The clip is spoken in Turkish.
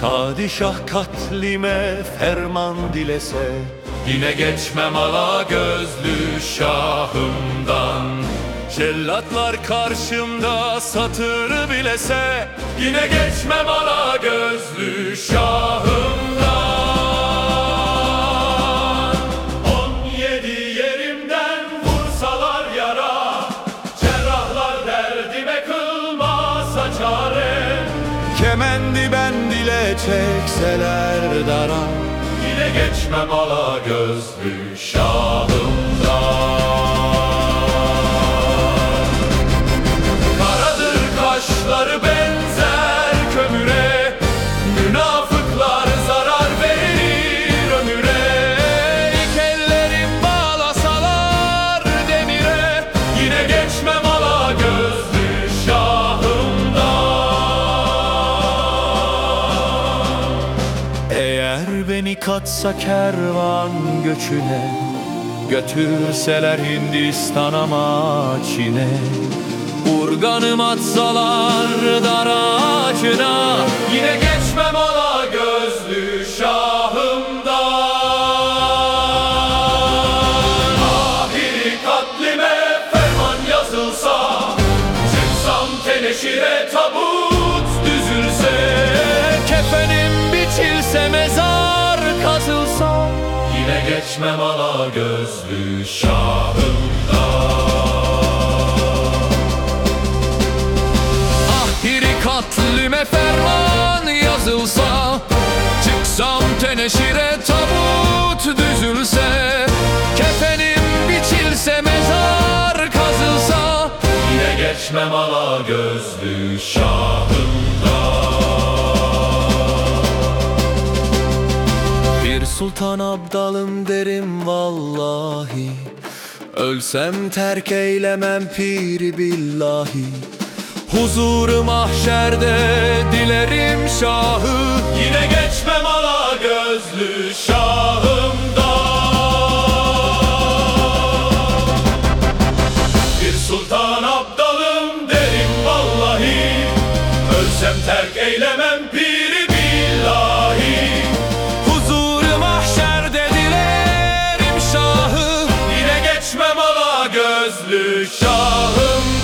Padişah katlime ferman dilese Yine geçmem ala gözlü şahımdan. Cellatlar karşımda satır bilese Yine geçmem ala gözlü şahımdan. On yedi yerimden vursalar yara Cerrahlar derdime kılmasa çare. Kemendi çekseler dara Yine geçmem ala gözlü şahımdan beni katsa kervan göçüne Götürseler Hindistan'a maçine Urganım atsalar dar ağacına Yine geçmem ala geçmem ala gözlü şahımdan Ahiri katlime ferman yazılsa Çıksam teneşire tabut düzülse Kefenim biçilse mezar kazılsa Yine geçmem ala gözlü şahımdan sultan abdalım derim vallahi. Ölsem terk eylemem piri billahi. Huzuru mahşerde dilerim şahı. Yine geçmem ala gözlü şahımdan Bir sultan abdalım derim vallahi. Ölsem terk eylemem piri gözlü şahımdan